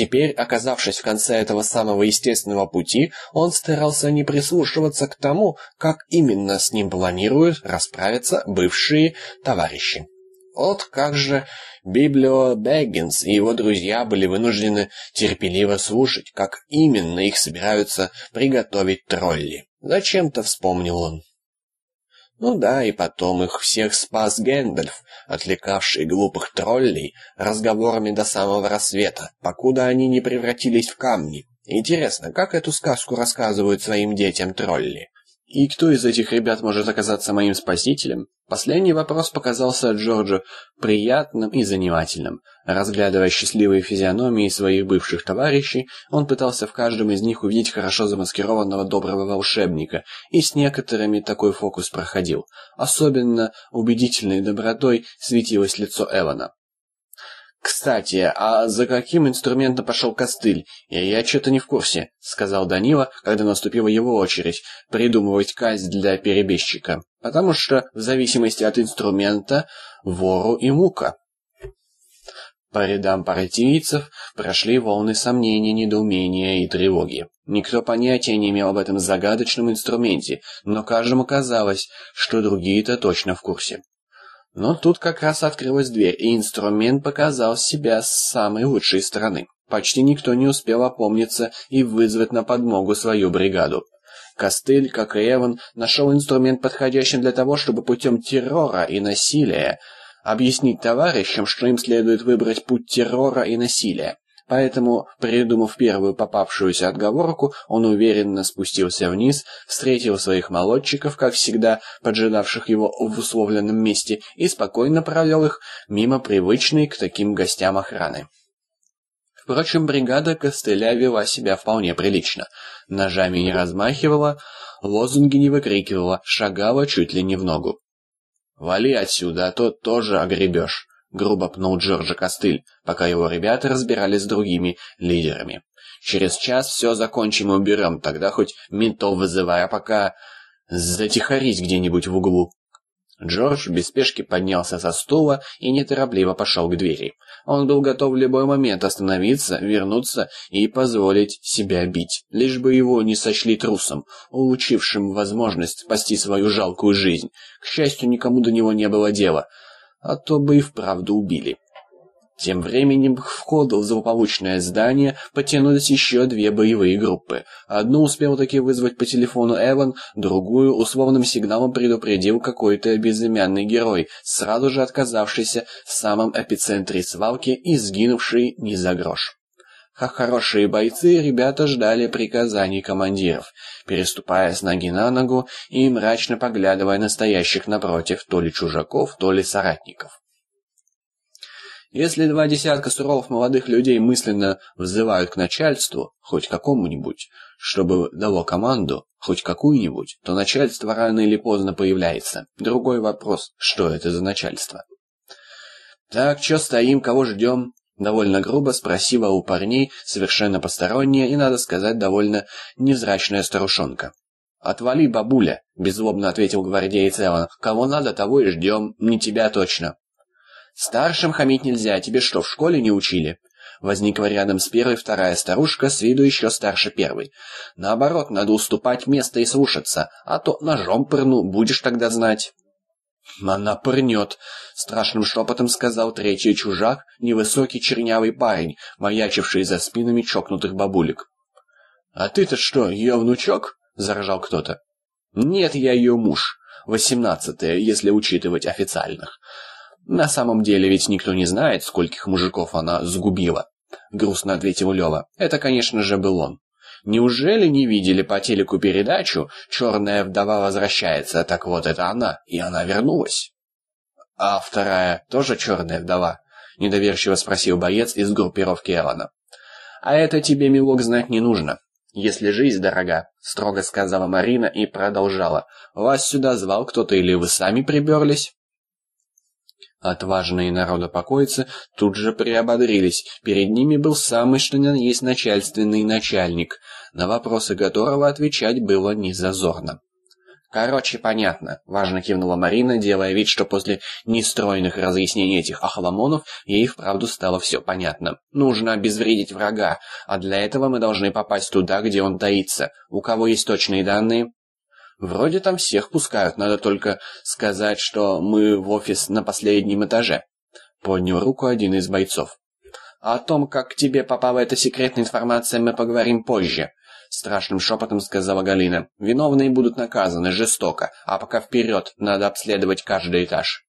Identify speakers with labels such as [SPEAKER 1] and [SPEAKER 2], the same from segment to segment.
[SPEAKER 1] Теперь, оказавшись в конце этого самого естественного пути, он старался не прислушиваться к тому, как именно с ним планируют расправиться бывшие товарищи. Вот как же Библио Бэггинс и его друзья были вынуждены терпеливо слушать, как именно их собираются приготовить тролли. Зачем-то вспомнил он. Ну да, и потом их всех спас Гэндальф, отвлекавший глупых троллей разговорами до самого рассвета, покуда они не превратились в камни. Интересно, как эту сказку рассказывают своим детям тролли? И кто из этих ребят может оказаться моим спасителем? Последний вопрос показался Джорджу приятным и занимательным. Разглядывая счастливые физиономии своих бывших товарищей, он пытался в каждом из них увидеть хорошо замаскированного доброго волшебника, и с некоторыми такой фокус проходил. Особенно убедительной добротой светилось лицо Эвана. «Кстати, а за каким инструментом пошел костыль? Я, я что-то не в курсе», — сказал Данила, когда наступила его очередь придумывать казнь для перебежчика. «Потому что, в зависимости от инструмента, вору и мука». По рядам партийцев прошли волны сомнений, недоумения и тревоги. Никто понятия не имел об этом загадочном инструменте, но каждому казалось, что другие-то точно в курсе. Но тут как раз открылась дверь, и инструмент показал себя с самой лучшей стороны. Почти никто не успел опомниться и вызвать на подмогу свою бригаду. Костыль, как и Эван, нашел инструмент подходящим для того, чтобы путем террора и насилия объяснить товарищам, что им следует выбрать путь террора и насилия. Поэтому, придумав первую попавшуюся отговорку, он уверенно спустился вниз, встретил своих молодчиков, как всегда, поджидавших его в условленном месте, и спокойно провел их мимо привычной к таким гостям охраны. Впрочем, бригада костыля вела себя вполне прилично. Ножами не размахивала, лозунги не выкрикивала, шагала чуть ли не в ногу. «Вали отсюда, а то тоже огребешь», грубо пнул Джорджа Костыль, пока его ребята разбирались с другими лидерами. «Через час все закончим и уберем, тогда хоть ментов вызывай, а пока затихарись где-нибудь в углу». Джордж без спешки поднялся со стула и неторопливо пошел к двери. Он был готов в любой момент остановиться, вернуться и позволить себя бить, лишь бы его не сочли трусом, улучившим возможность спасти свою жалкую жизнь. К счастью, никому до него не было дела — а то бы и вправду убили. Тем временем к входу в злополучное здание потянулись еще две боевые группы. Одну успел таки вызвать по телефону Эван, другую условным сигналом предупредил какой-то безымянный герой, сразу же отказавшийся в самом эпицентре свалки и сгинувший не за грош. Как хорошие бойцы, ребята ждали приказаний командиров, переступая с ноги на ногу и мрачно поглядывая на стоящих напротив то ли чужаков, то ли соратников. Если два десятка суровых молодых людей мысленно взывают к начальству, хоть какому-нибудь, чтобы дало команду, хоть какую-нибудь, то начальство рано или поздно появляется. Другой вопрос, что это за начальство? «Так, что стоим, кого ждем?» Довольно грубо спросила у парней совершенно посторонняя и, надо сказать, довольно невзрачная старушонка. «Отвали, бабуля!» — беззлобно ответил гвардеец Эван. «Кого надо, того и ждем. Не тебя точно». «Старшим хамить нельзя. Тебе что, в школе не учили?» Возникла рядом с первой вторая старушка, с виду еще старше первой. «Наоборот, надо уступать место и слушаться, а то ножом пырну, будешь тогда знать». «Она пырнет», — страшным шепотом сказал третий чужак, невысокий чернявый парень, маячивший за спинами чокнутых бабулек. «А ты-то что, ее внучок?» — заражал кто-то. «Нет, я ее муж. Восемнадцатая, если учитывать официальных. На самом деле ведь никто не знает, скольких мужиков она сгубила», — грустно ответил Лева. «Это, конечно же, был он». Неужели не видели по телеку передачу «Черная вдова возвращается»? Так вот, это она, и она вернулась. А вторая тоже черная вдова? Недоверчиво спросил боец из группировки Элана. А это тебе, милок, знать не нужно. Если жизнь дорога, строго сказала Марина и продолжала. Вас сюда звал кто-то или вы сами приберлись? Отважные народопокойцы тут же приободрились. Перед ними был самый что ни есть начальственный начальник, на вопросы которого отвечать было незазорно. Короче, понятно, важно кивнула Марина, делая вид, что после нестройных разъяснений этих ахаламонов ей вправду стало все понятно. Нужно обезвредить врага, а для этого мы должны попасть туда, где он таится. У кого есть точные данные? Вроде там всех пускают, надо только сказать, что мы в офис на последнем этаже. Поднял руку один из бойцов. О том, как к тебе попала эта секретная информация, мы поговорим позже. Страшным шепотом сказала Галина. Виновные будут наказаны жестоко, а пока вперед, надо обследовать каждый этаж.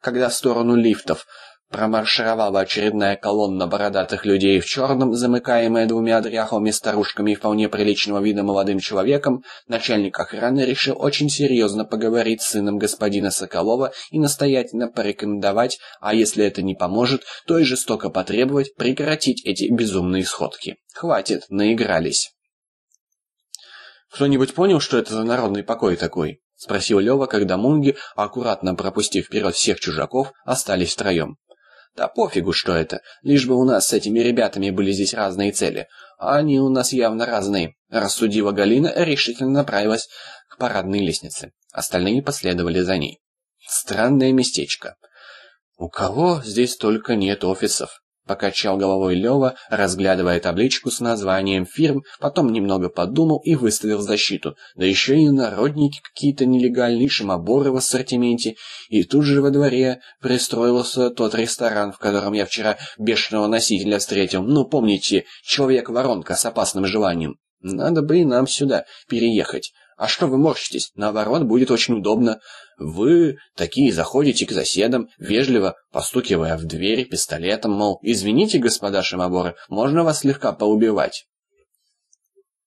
[SPEAKER 1] Когда в сторону лифтов промаршировала очередная колонна бородатых людей в черном, замыкаемая двумя дряхлыми старушками и вполне приличного вида молодым человеком, начальник охраны решил очень серьезно поговорить с сыном господина Соколова и настоятельно порекомендовать, а если это не поможет, то и жестоко потребовать прекратить эти безумные сходки. Хватит, наигрались. «Кто-нибудь понял, что это за народный покой такой?» — спросил Лёва, когда мунги, аккуратно пропустив вперед всех чужаков, остались втроем. «Да пофигу, что это, лишь бы у нас с этими ребятами были здесь разные цели. А они у нас явно разные», — рассудила Галина, решительно направилась к парадной лестнице. Остальные последовали за ней. «Странное местечко. У кого здесь только нет офисов?» Покачал головой Лева, разглядывая табличку с названием фирм, потом немного подумал и выставил защиту. Да еще и народники какие-то нелегальные, шимоборы в ассортименте. И тут же во дворе пристроился тот ресторан, в котором я вчера бешеного носителя встретил. Ну, помните, человек-воронка с опасным желанием. Надо бы и нам сюда переехать. А что вы морщитесь? Наоборот, будет очень удобно. Вы такие заходите к соседам, вежливо постукивая в дверь пистолетом, мол, извините, господа шимоборы, можно вас слегка поубивать?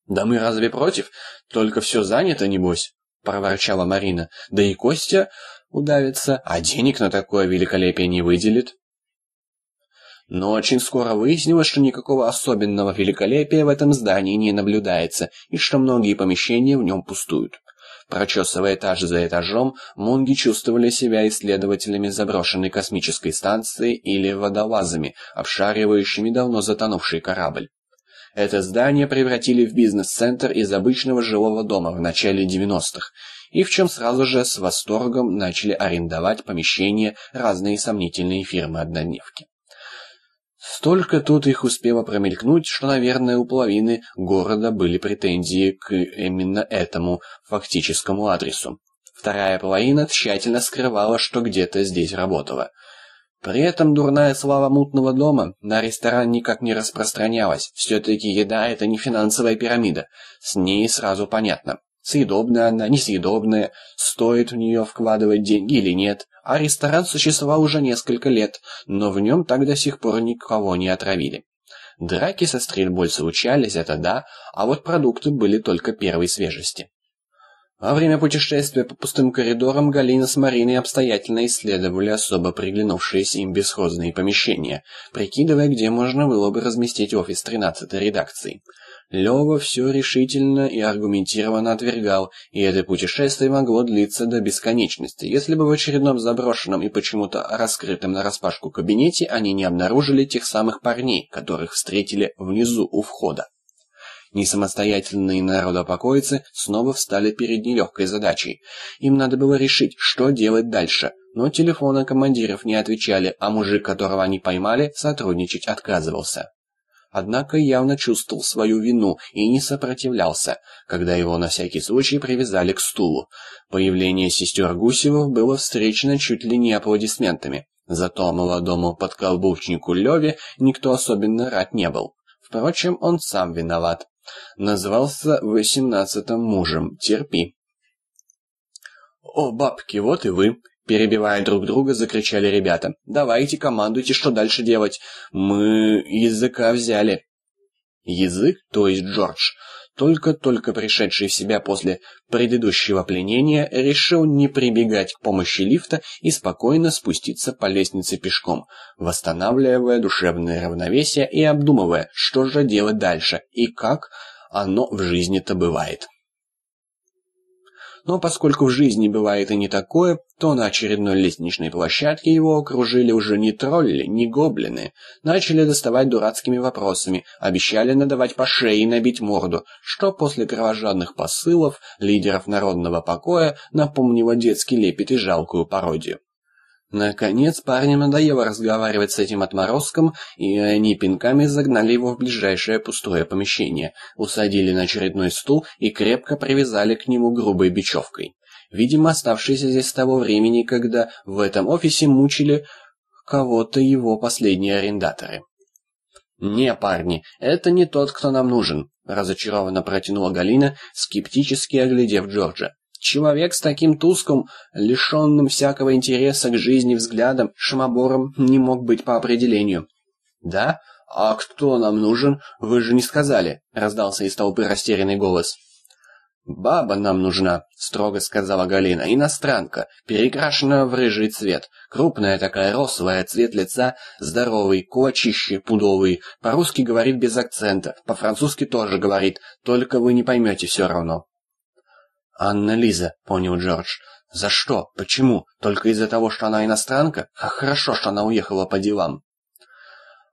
[SPEAKER 1] Да мы разве против? Только все занято, небось, проворчала Марина. Да и Костя удавится, а денег на такое великолепие не выделит. Но очень скоро выяснилось, что никакого особенного великолепия в этом здании не наблюдается, и что многие помещения в нем пустуют. Прочесывая этаж за этажом, мунги чувствовали себя исследователями заброшенной космической станции или водолазами, обшаривающими давно затонувший корабль. Это здание превратили в бизнес-центр из обычного жилого дома в начале 90-х, и в чем сразу же с восторгом начали арендовать помещения разные сомнительные фирмы-однодневки. Столько тут их успело промелькнуть, что, наверное, у половины города были претензии к именно этому фактическому адресу. Вторая половина тщательно скрывала, что где-то здесь работала. При этом дурная слава мутного дома на ресторан никак не распространялась. Все-таки еда – это не финансовая пирамида. С ней сразу понятно. Съедобная она, несъедобная, стоит в нее вкладывать деньги или нет. А ресторан существовал уже несколько лет, но в нем так до сих пор никого не отравили. Драки со стрельбой случались, это да, а вот продукты были только первой свежести. Во время путешествия по пустым коридорам Галина с Мариной обстоятельно исследовали особо приглянувшиеся им бесхозные помещения, прикидывая, где можно было бы разместить офис 13-й редакции. Лёва все решительно и аргументированно отвергал, и это путешествие могло длиться до бесконечности, если бы в очередном заброшенном и почему-то раскрытом нараспашку кабинете они не обнаружили тех самых парней, которых встретили внизу у входа. Несамостоятельные народопокоицы снова встали перед нелегкой задачей. Им надо было решить, что делать дальше, но телефоны командиров не отвечали, а мужик, которого они поймали, сотрудничать отказывался однако явно чувствовал свою вину и не сопротивлялся, когда его на всякий случай привязали к стулу. Появление сестер Гусевых было встречено чуть ли не аплодисментами. Зато молодому подколбучнику Леве никто особенно рад не был. Впрочем, он сам виноват. Назвался восемнадцатым мужем. Терпи. «О, бабки, вот и вы!» Перебивая друг друга, закричали ребята. «Давайте, командуйте, что дальше делать. Мы языка взяли». Язык, то есть Джордж, только-только пришедший в себя после предыдущего пленения, решил не прибегать к помощи лифта и спокойно спуститься по лестнице пешком, восстанавливая душевное равновесие и обдумывая, что же делать дальше и как оно в жизни-то бывает. Но поскольку в жизни бывает и не такое, то на очередной лестничной площадке его окружили уже не тролли, не гоблины. Начали доставать дурацкими вопросами, обещали надавать по шее и набить морду, что после кровожадных посылов лидеров народного покоя напомнило детский лепет и жалкую пародию. Наконец парням надоело разговаривать с этим отморозком, и они пинками загнали его в ближайшее пустое помещение, усадили на очередной стул и крепко привязали к нему грубой бечевкой. Видимо, оставшиеся здесь с того времени, когда в этом офисе мучили кого-то его последние арендаторы. «Не, парни, это не тот, кто нам нужен», — разочарованно протянула Галина, скептически оглядев Джорджа. Человек с таким тусклым, лишенным всякого интереса к жизни взглядом, шимобором не мог быть по определению. «Да? А кто нам нужен? Вы же не сказали», — раздался из толпы растерянный голос. «Баба нам нужна», — строго сказала Галина. «Иностранка, перекрашенная в рыжий цвет. Крупная такая, рослая, цвет лица, здоровый, кулачище, пудовый. По-русски говорит без акцента, по-французски тоже говорит, только вы не поймете все равно». «Анна Лиза», — понял Джордж. «За что? Почему? Только из-за того, что она иностранка? Как хорошо, что она уехала по делам».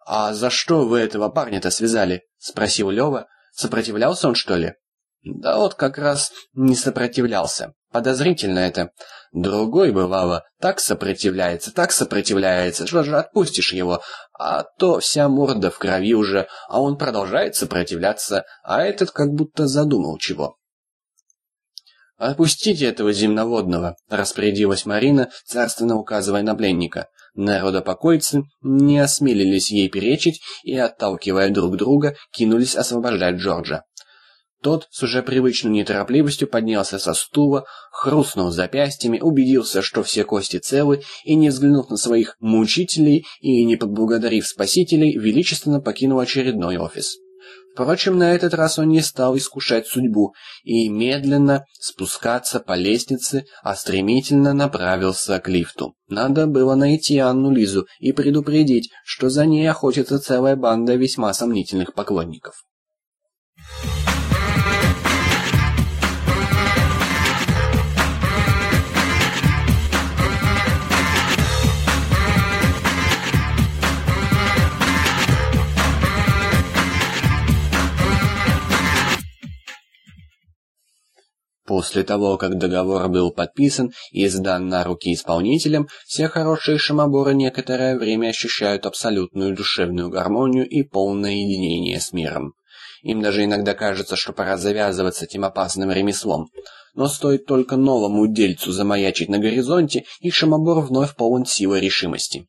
[SPEAKER 1] «А за что вы этого парня-то связали?» — спросил Лёва. «Сопротивлялся он, что ли?» «Да вот как раз не сопротивлялся. Подозрительно это. Другой, бывало, так сопротивляется, так сопротивляется, что же отпустишь его, а то вся морда в крови уже, а он продолжает сопротивляться, а этот как будто задумал чего». «Отпустите этого земноводного», — распорядилась Марина, царственно указывая на пленника. Народопокойцы не осмелились ей перечить и, отталкивая друг друга, кинулись освобождать Джорджа. Тот с уже привычной неторопливостью поднялся со стула, хрустнул запястьями, убедился, что все кости целы, и, не взглянув на своих мучителей и не поблагодарив спасителей, величественно покинул очередной офис. Впрочем, на этот раз он не стал искушать судьбу и медленно спускаться по лестнице, а стремительно направился к лифту. Надо было найти Анну Лизу и предупредить, что за ней охотится целая банда весьма сомнительных поклонников. После того, как договор был подписан и сдан на руки исполнителям, все хорошие шимоборы некоторое время ощущают абсолютную душевную гармонию и полное единение с миром. Им даже иногда кажется, что пора завязывать с этим опасным ремеслом. Но стоит только новому дельцу замаячить на горизонте, и шимобор вновь полон силы решимости.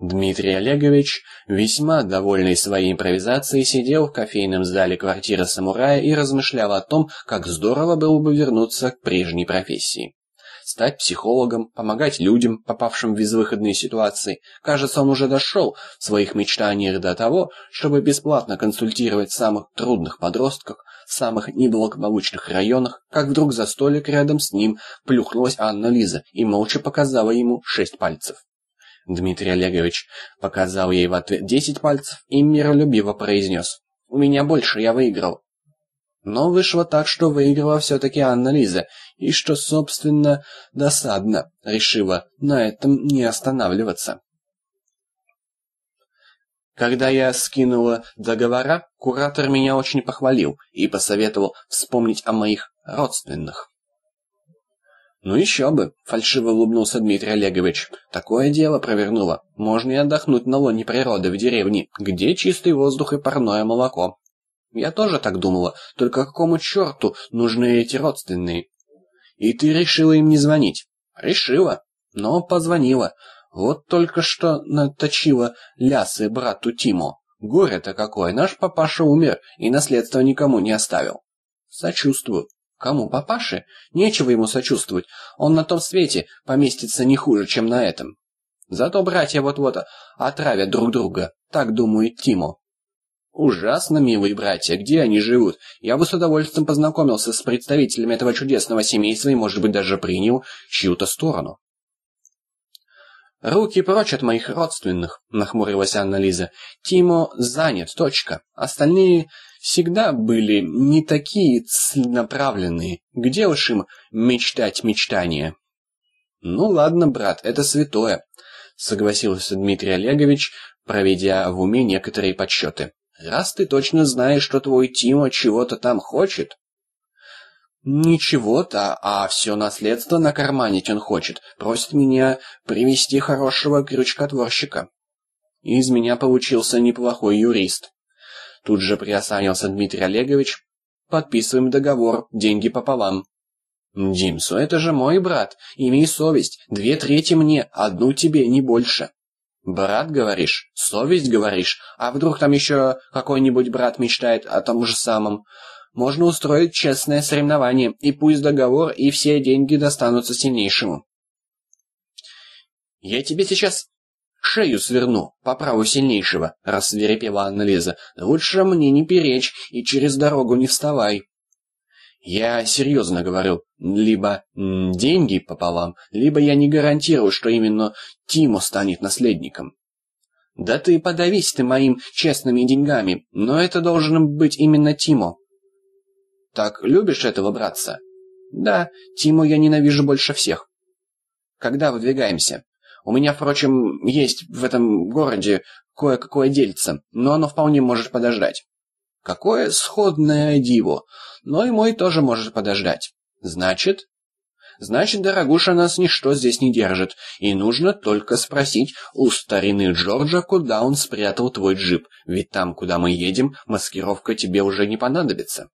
[SPEAKER 1] Дмитрий Олегович, весьма довольный своей импровизацией, сидел в кофейном зале квартиры самурая и размышлял о том, как здорово было бы вернуться к прежней профессии. Стать психологом, помогать людям, попавшим в безвыходные ситуации. Кажется, он уже дошел в своих мечтаниях до того, чтобы бесплатно консультировать самых трудных подростков в самых неблагополучных районах, как вдруг за столик рядом с ним плюхнулась Анна Лиза и молча показала ему шесть пальцев. Дмитрий Олегович показал ей в ответ десять пальцев и миролюбиво произнес. «У меня больше, я выиграл». Но вышло так, что выиграла все-таки Анна Лиза, и что, собственно, досадно, решила на этом не останавливаться. Когда я скинула договора, куратор меня очень похвалил и посоветовал вспомнить о моих родственных. «Ну еще бы!» — фальшиво улыбнулся Дмитрий Олегович. «Такое дело провернуло. Можно и отдохнуть на лоне природы в деревне, где чистый воздух и парное молоко». «Я тоже так думала, только какому черту нужны эти родственные?» «И ты решила им не звонить?» «Решила, но позвонила. Вот только что наточила лясы брату Тимо. Горе-то какое, наш папаша умер и наследство никому не оставил». «Сочувствую». Кому, папаше? Нечего ему сочувствовать. Он на том свете поместится не хуже, чем на этом. Зато братья вот-вот отравят друг друга, так думает Тимо. Ужасно милые братья, где они живут? Я бы с удовольствием познакомился с представителями этого чудесного семейства и, может быть, даже принял чью-то сторону. «Руки прочь от моих родственных», — нахмурилась Анна-Лиза. «Тимо занят, точка. Остальные всегда были не такие целенаправленные. Где уж им мечтать мечтания? Ну ладно, брат, это святое, согласился Дмитрий Олегович, проведя в уме некоторые подсчеты. Раз ты точно знаешь, что твой Тима чего-то там хочет, Ничего-то, а все наследство на карманить он хочет. Просит меня привести хорошего крючкотворщика. Из меня получился неплохой юрист. Тут же приосанился Дмитрий Олегович. Подписываем договор, деньги пополам. Димсу, это же мой брат. Имей совесть. Две трети мне, одну тебе, не больше. Брат, говоришь? Совесть, говоришь? А вдруг там еще какой-нибудь брат мечтает о том же самом? Можно устроить честное соревнование, и пусть договор и все деньги достанутся сильнейшему. Я тебе сейчас шею сверну по праву сильнейшего, рассверепела Анна-Лиза. Лучше мне не перечь и через дорогу не вставай. Я серьезно говорю, либо деньги пополам, либо я не гарантирую, что именно Тимо станет наследником. Да ты подавись ты моим честными деньгами, но это должен быть именно Тимо. Так любишь этого братца? Да, Тиму я ненавижу больше всех. Когда выдвигаемся? У меня, впрочем, есть в этом городе кое-какое дельце, но оно вполне может подождать. Какое сходное диво, но и мой тоже может подождать. Значит? Значит, дорогуша, нас ничто здесь не держит, и нужно только спросить у старины Джорджа, куда он спрятал твой джип, ведь там, куда мы едем, маскировка тебе уже не понадобится.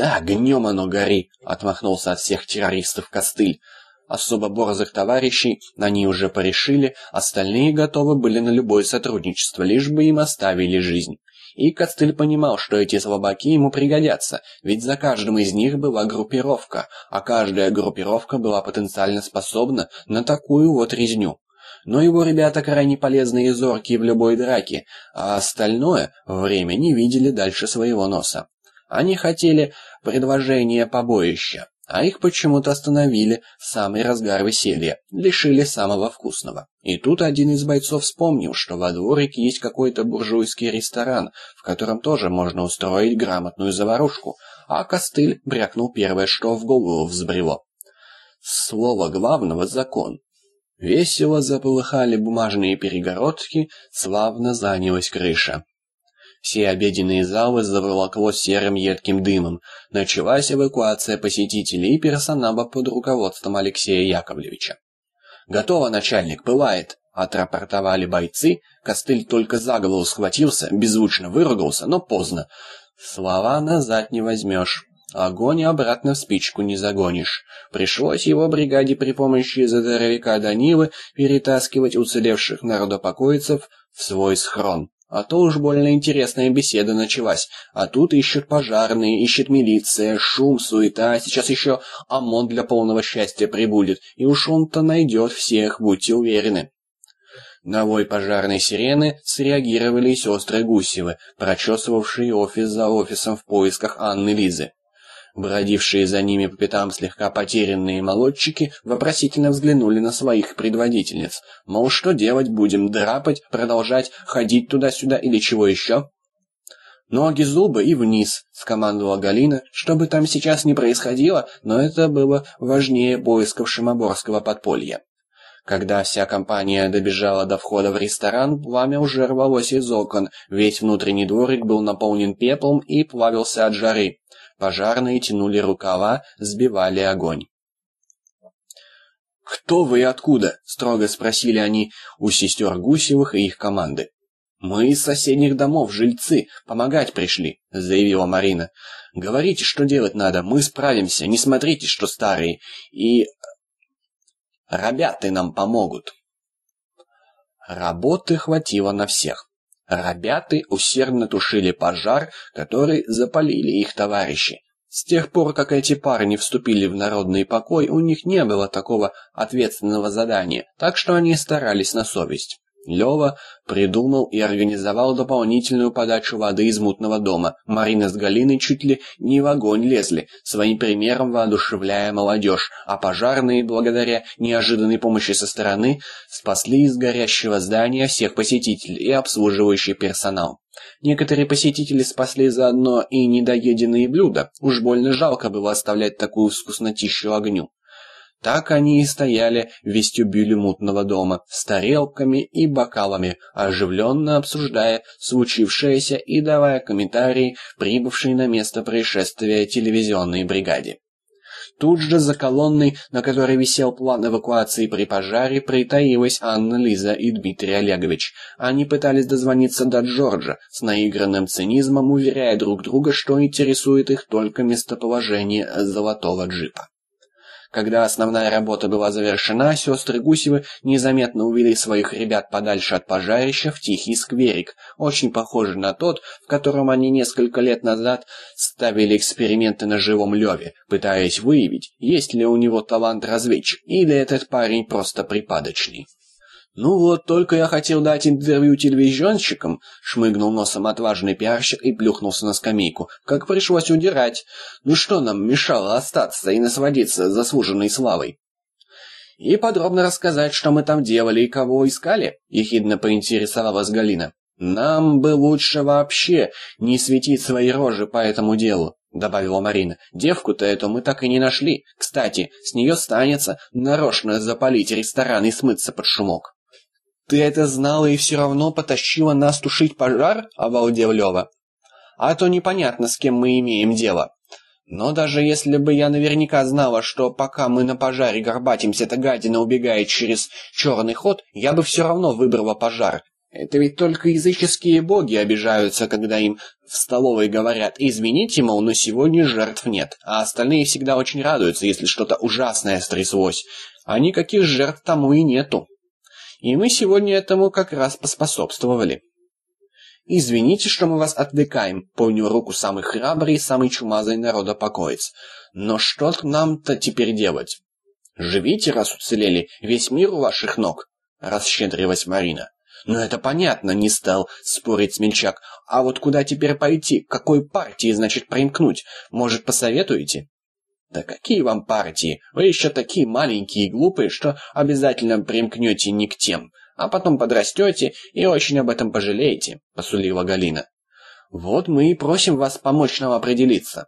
[SPEAKER 1] «Да, огнем оно гори!» — отмахнулся от всех террористов Костыль. Особо борзых товарищей они уже порешили, остальные готовы были на любое сотрудничество, лишь бы им оставили жизнь. И Костыль понимал, что эти слабаки ему пригодятся, ведь за каждым из них была группировка, а каждая группировка была потенциально способна на такую вот резню. Но его ребята крайне полезные и зоркие в любой драке, а остальное время не видели дальше своего носа. Они хотели предложения побоища, а их почему-то остановили в самый разгар веселья, лишили самого вкусного. И тут один из бойцов вспомнил, что во дворике есть какой-то буржуйский ресторан, в котором тоже можно устроить грамотную заварушку, а костыль брякнул первое, что в голову взбрело. Слово главного — закон. Весело заполыхали бумажные перегородки, славно занялась крыша. Все обеденные залы заволокло серым едким дымом. Началась эвакуация посетителей и персонала под руководством Алексея Яковлевича. «Готово, начальник, пылает!» — отрапортовали бойцы. Костыль только за голову схватился, беззвучно выругался, но поздно. Слова назад не возьмешь. Огонь обратно в спичку не загонишь. Пришлось его бригаде при помощи здоровяка Данилы перетаскивать уцелевших народопокоицев в свой схрон. А то уж больно интересная беседа началась. А тут ищут пожарные, ищет милиция, шум, суета, сейчас еще ОМОН для полного счастья прибудет. И уж он-то найдет всех, будьте уверены. На вой пожарной сирены среагировали сестры Гусевы, прочесывавшие офис за офисом в поисках Анны Лизы. Бродившие за ними по пятам слегка потерянные молодчики вопросительно взглянули на своих предводительниц. Мол, что делать будем, драпать, продолжать, ходить туда-сюда или чего еще? «Ноги, зубы и вниз», — скомандовала Галина, что бы там сейчас ни происходило, но это было важнее поисков шимоборского подполья. Когда вся компания добежала до входа в ресторан, пламя уже рвалось из окон, весь внутренний дворик был наполнен пеплом и плавился от жары. Пожарные тянули рукава, сбивали огонь. «Кто вы и откуда?» — строго спросили они у сестер Гусевых и их команды. «Мы из соседних домов, жильцы, помогать пришли», — заявила Марина. «Говорите, что делать надо, мы справимся, не смотрите, что старые, и... ребята нам помогут». Работы хватило на всех. Ребята усердно тушили пожар, который запалили их товарищи. С тех пор, как эти парни вступили в народный покой, у них не было такого ответственного задания, так что они старались на совесть. Лева придумал и организовал дополнительную подачу воды из мутного дома. Марина с Галиной чуть ли не в огонь лезли, своим примером воодушевляя молодежь, а пожарные, благодаря неожиданной помощи со стороны, спасли из горящего здания всех посетителей и обслуживающий персонал. Некоторые посетители спасли заодно и недоеденные блюда. Уж больно жалко было оставлять такую вкуснотищу огню. Так они и стояли в вестибюле мутного дома с тарелками и бокалами, оживленно обсуждая случившееся и давая комментарии прибывшей на место происшествия телевизионной бригаде. Тут же за колонной, на которой висел план эвакуации при пожаре, притаилась Анна Лиза и Дмитрий Олегович. Они пытались дозвониться до Джорджа, с наигранным цинизмом уверяя друг друга, что интересует их только местоположение золотого джипа. Когда основная работа была завершена, сестры Гусевы незаметно увели своих ребят подальше от пожарища в тихий скверик, очень похожий на тот, в котором они несколько лет назад ставили эксперименты на живом Леве, пытаясь выявить, есть ли у него талант разведчик, или этот парень просто припадочный. «Ну вот, только я хотел дать интервью телевизионщикам», — шмыгнул носом отважный пиарщик и плюхнулся на скамейку. «Как пришлось удирать. Ну что нам мешало остаться и насладиться заслуженной славой?» «И подробно рассказать, что мы там делали и кого искали?» — ехидно поинтересовалась Галина. «Нам бы лучше вообще не светить свои рожи по этому делу», — добавила Марина. «Девку-то эту мы так и не нашли. Кстати, с нее станется нарочно запалить ресторан и смыться под шумок». «Ты это знала и все равно потащила нас тушить пожар?» — обалдел Лева. «А то непонятно, с кем мы имеем дело. Но даже если бы я наверняка знала, что пока мы на пожаре горбатимся, эта гадина убегает через черный ход, я бы все равно выбрала пожар. Это ведь только языческие боги обижаются, когда им в столовой говорят «извините, мол, но сегодня жертв нет», а остальные всегда очень радуются, если что-то ужасное стряслось. А никаких жертв тому и нету. И мы сегодня этому как раз поспособствовали. «Извините, что мы вас отвлекаем», — поднял руку самый храбрый и самый чумазый народопокоец. «Но что нам-то теперь делать?» «Живите, раз уцелели, весь мир у ваших ног», — расщедрилась Марина. «Ну это понятно», — не стал спорить смельчак. «А вот куда теперь пойти? К какой партии, значит, примкнуть? Может, посоветуете?» Да какие вам партии? Вы еще такие маленькие и глупые, что обязательно примкнете не к тем, а потом подрастете и очень об этом пожалеете, посулила Галина. Вот мы и просим вас помочь нам определиться.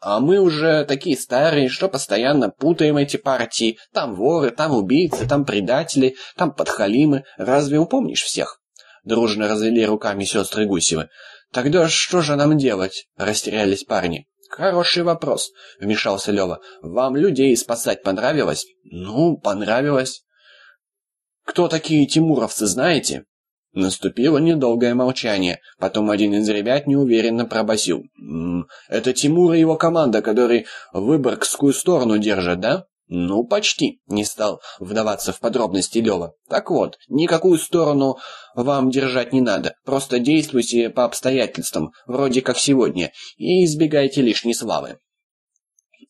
[SPEAKER 1] А мы уже такие старые, что постоянно путаем эти партии. Там воры, там убийцы, там предатели, там подхалимы. Разве упомнишь всех? Дружно развели руками сестры Гусевы. Тогда что же нам делать? Растерялись парни. «Хороший вопрос», — вмешался Лева. «Вам людей спасать понравилось?» «Ну, понравилось». «Кто такие тимуровцы, знаете?» Наступило недолгое молчание. Потом один из ребят неуверенно пробасил: «Это Тимур и его команда, которые Выборгскую сторону держат, да?» «Ну, почти», — не стал вдаваться в подробности Лёва. «Так вот, никакую сторону вам держать не надо. Просто действуйте по обстоятельствам, вроде как сегодня, и избегайте лишней славы».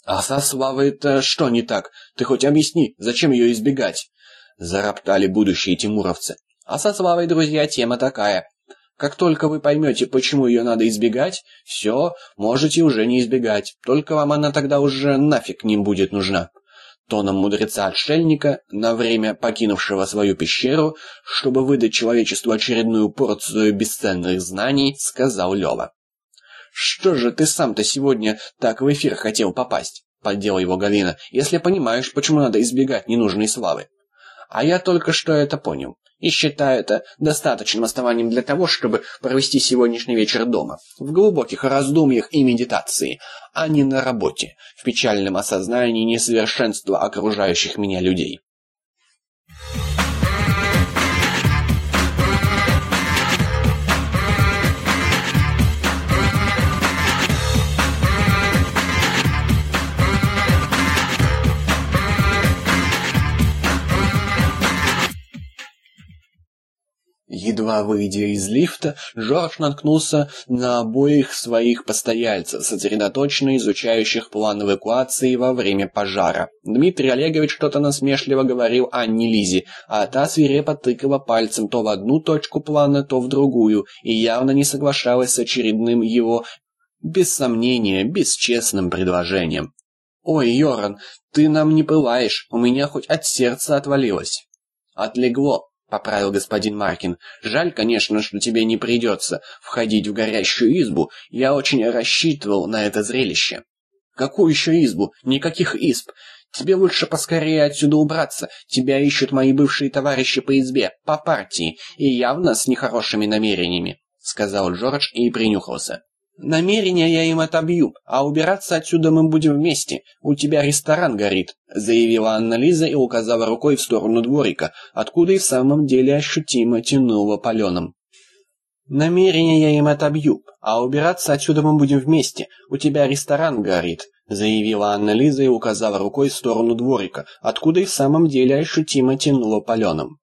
[SPEAKER 1] «А со славой-то что не так? Ты хоть объясни, зачем ее избегать?» Зароптали будущие тимуровцы. «А со славой, друзья, тема такая. Как только вы поймете, почему ее надо избегать, все, можете уже не избегать. Только вам она тогда уже нафиг не будет нужна тоном мудреца-отшельника, на время покинувшего свою пещеру, чтобы выдать человечеству очередную порцию бесценных знаний, сказал Лёва. «Что же ты сам-то сегодня так в эфир хотел попасть?» — поддела его Галина. «Если понимаешь, почему надо избегать ненужной славы». «А я только что это понял и считаю это достаточным основанием для того, чтобы провести сегодняшний вечер дома, в глубоких раздумьях и медитации, а не на работе, в печальном осознании несовершенства окружающих меня людей. Едва выйдя из лифта, Джордж наткнулся на обоих своих постояльцев, сосредоточенно изучающих план эвакуации во время пожара. Дмитрий Олегович что-то насмешливо говорил Анне Лизе, а та свирепо тыкала пальцем то в одну точку плана, то в другую, и явно не соглашалась с очередным его, без сомнения, бесчестным предложением. «Ой, Йоран, ты нам не пылаешь, у меня хоть от сердца отвалилось». «Отлегло», — поправил господин Маркин. «Жаль, конечно, что тебе не придется входить в горящую избу. Я очень рассчитывал на это зрелище». «Какую еще избу? Никаких изб. Тебе лучше поскорее отсюда убраться. Тебя ищут мои бывшие товарищи по избе, по партии, и явно с нехорошими намерениями», — сказал Джордж и принюхался. «Намерения я им отобью, а убираться отсюда мы будем вместе. У тебя ресторан горит», — заявила Анна-Лиза и указала рукой в сторону дворика, откуда и в самом деле ощутимо тянуло паленым. «Намерения я им отобью, а убираться отсюда мы будем вместе. У тебя ресторан горит», — заявила Анна-Лиза и указала рукой в сторону дворика, откуда и в самом деле ощутимо тянуло паленым.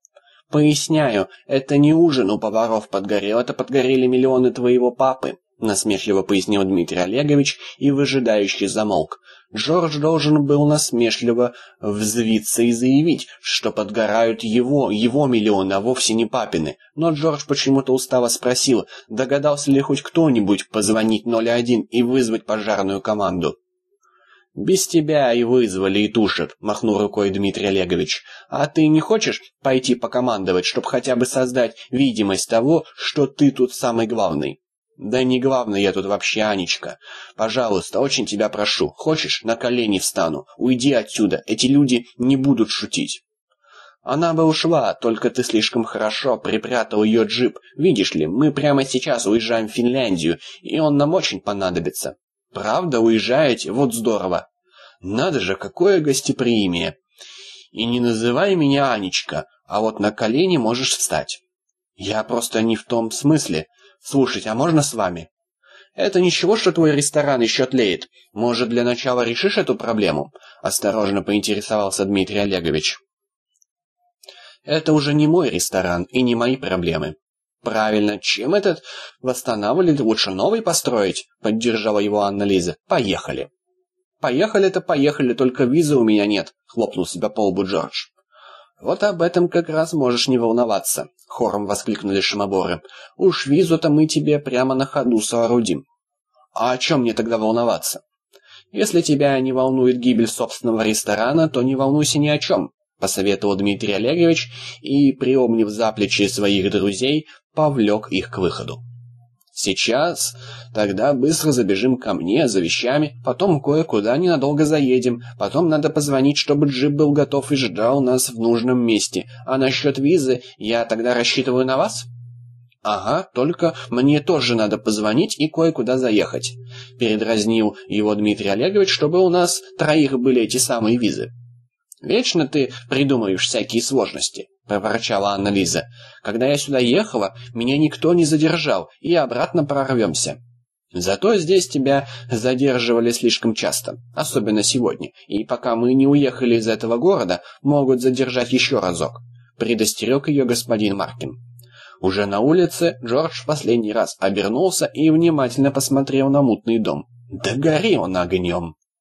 [SPEAKER 1] «Поясняю, это не ужин у поваров подгорел, это подгорели миллионы твоего папы», насмешливо пояснил Дмитрий Олегович и выжидающий замолк. Джордж должен был насмешливо взвиться и заявить, что подгорают его, его миллионы, а вовсе не папины. Но Джордж почему-то устало спросил, догадался ли хоть кто-нибудь позвонить 01 и вызвать пожарную команду. «Без тебя и вызвали, и тушат», — махнул рукой Дмитрий Олегович. «А ты не хочешь пойти покомандовать, чтобы хотя бы создать видимость того, что ты тут самый главный?» Да не главное я тут вообще, Анечка. Пожалуйста, очень тебя прошу. Хочешь, на колени встану. Уйди отсюда. Эти люди не будут шутить. Она бы ушла, только ты слишком хорошо припрятал ее джип. Видишь ли, мы прямо сейчас уезжаем в Финляндию, и он нам очень понадобится. Правда, уезжаете? Вот здорово. Надо же, какое гостеприимие. И не называй меня Анечка, а вот на колени можешь встать. Я просто не в том смысле. Слушайте, а можно с вами? Это ничего, что твой ресторан еще тлеет. Может, для начала решишь эту проблему? Осторожно поинтересовался Дмитрий Олегович. Это уже не мой ресторан и не мои проблемы. Правильно, чем этот восстанавливать лучше новый построить? Поддержала его Анна Лиза. Поехали. Поехали-то поехали, только визы у меня нет, хлопнул себя по лбу Джордж. «Вот об этом как раз можешь не волноваться», — хором воскликнули шимоборы. «Уж визу-то мы тебе прямо на ходу соорудим». «А о чем мне тогда волноваться?» «Если тебя не волнует гибель собственного ресторана, то не волнуйся ни о чем», — посоветовал Дмитрий Олегович и, приобняв за плечи своих друзей, повлек их к выходу. Сейчас? Тогда быстро забежим ко мне за вещами, потом кое-куда ненадолго заедем, потом надо позвонить, чтобы джип был готов и ждал нас в нужном месте. А насчет визы я тогда рассчитываю на вас? Ага, только мне тоже надо позвонить и кое-куда заехать. Передразнил его Дмитрий Олегович, чтобы у нас троих были эти самые визы. Вечно ты придумаешь всякие сложности проворчала Анна-Лиза. «Когда я сюда ехала, меня никто не задержал, и обратно прорвемся. Зато здесь тебя задерживали слишком часто, особенно сегодня, и пока мы не уехали из этого города, могут задержать еще разок», — предостерег ее господин Маркин. Уже на улице Джордж в последний раз обернулся и внимательно посмотрел на мутный дом. «Да гори он огнем!»